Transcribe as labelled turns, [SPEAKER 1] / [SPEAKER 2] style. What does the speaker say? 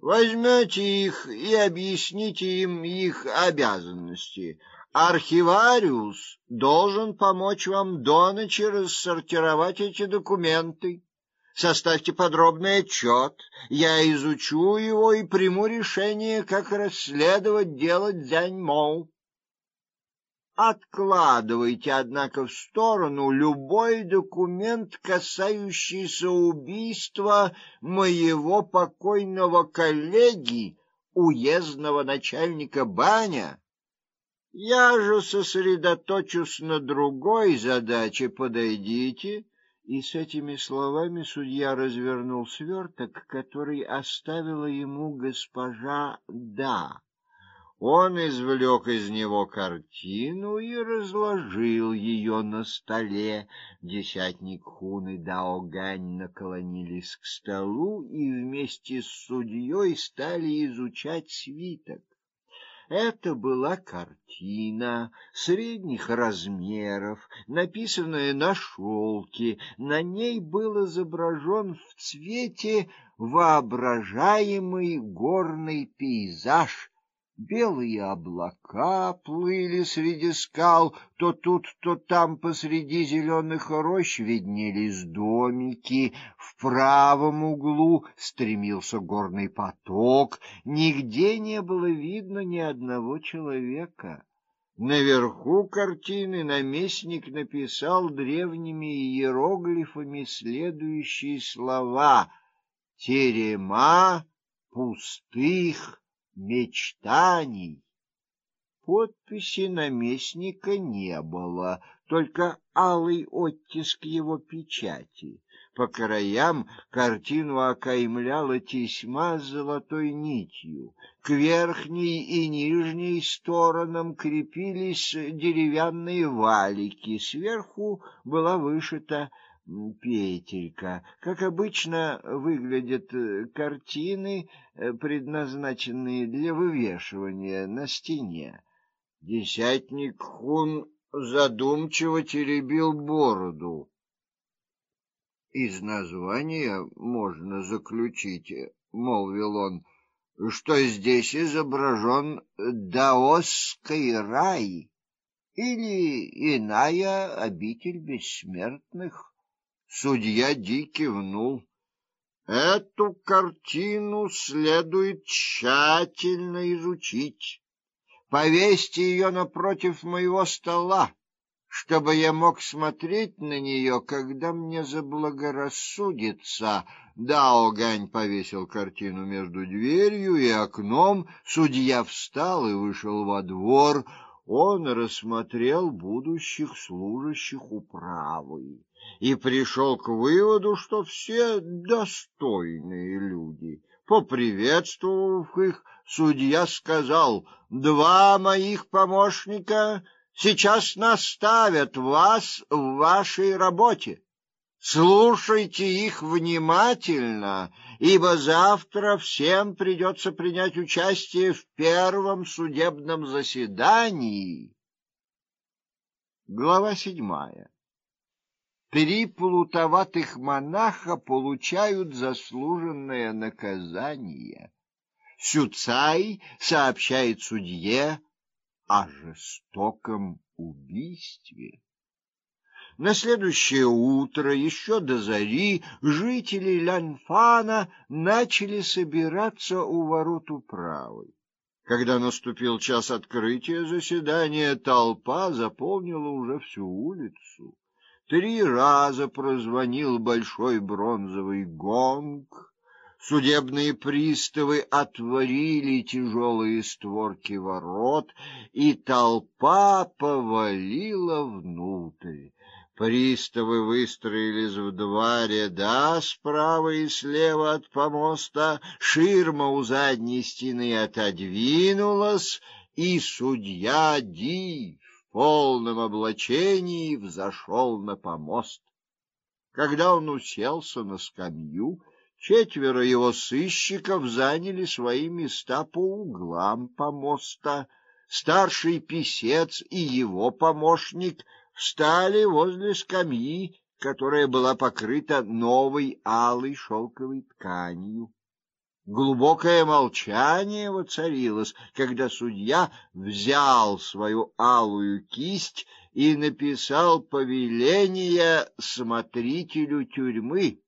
[SPEAKER 1] Возьмете их и объясните им их обязанности. Архивариус должен помочь вам до ночи рассортировать эти документы. Составьте подробный отчет. Я изучу его и приму решение, как расследовать дело Дзяньмо. Откладывайте, однако, в сторону любой документ, касающийся убийства моего покойного коллеги, уездного начальника Баня. Я же сосредоточусь на другой задаче. Подойдите. И с этими словами судья развернул сверток, который оставила ему госпожа Да. Он извлек из него картину и разложил ее на столе. Десятник Хун и Дао Гань наклонились к столу и вместе с судьей стали изучать свиток. Это была картина средних размеров, написанная на шелке. На ней был изображен в цвете воображаемый горный пейзаж Белые облака плыли среди скал, то тут, то там посреди зеленых рощ виднелись домики. В правом углу стремился горный поток, нигде не было видно ни одного человека. Наверху картины наместник написал древними иероглифами следующие слова: терема пустых мечтаний. Подписи наместника не было, только алый оттиск его печати. По краям картину окаймляла тесьма с золотой нитью. К верхней и нижней сторонам крепились деревянные валики, сверху была вышита петелька. Как обычно выглядят э, картины, э, предназначенные для вывешивания на стене. Десятник Хун задумчиво теребил бороду. Из названия можно заключить, молвил он, что здесь изображен даосский рай или иная обитель бессмертных. Судья Ди кивнул. Эту картину следует тщательно изучить. Повесьте ее напротив моего стола, чтобы я мог смотреть на нее, когда мне заблагорассудится. Дао Гань повесил картину между дверью и окном, судья встал и вышел во двор. Он рассмотрел будущих служащих управы и пришел к выводу, что все достойные люди. Поприветствовав их, судья сказал: "Два моих помощника сейчас наставят вас в вашей работе. Слушайте их внимательно, ибо завтра всем придется принять участие в первом судебном заседании". Глава седьмая. Три плутоватых монаха получают заслуженное наказание. Сюцай сообщает судье о жестоком убийстве. На следующее утро, еще до зари, жители Лянфана начали собираться у ворот управы. Когда наступил час открытия заседания, толпа заполнила уже всю улицу. Три раза прозвонил большой бронзовый гонг. Судебные приставы отворили тяжелые створки ворот, и толпа повалила внутрь. Приставы выстроились в два ряда, справа и слева от помоста, ширма у задней стены отодвинулась, и судья Ди полном облачении взошел на помост. Когда он уселся на скамью, четверо его сыщиков заняли свои места по углам помоста. Старший писец и его помощник встали возле скамьи, которая была покрыта новой алой шелковой тканью. Глубокое молчание воцарилось, когда судья взял свою алую кисть и написал повеление смотрителю тюрьмы.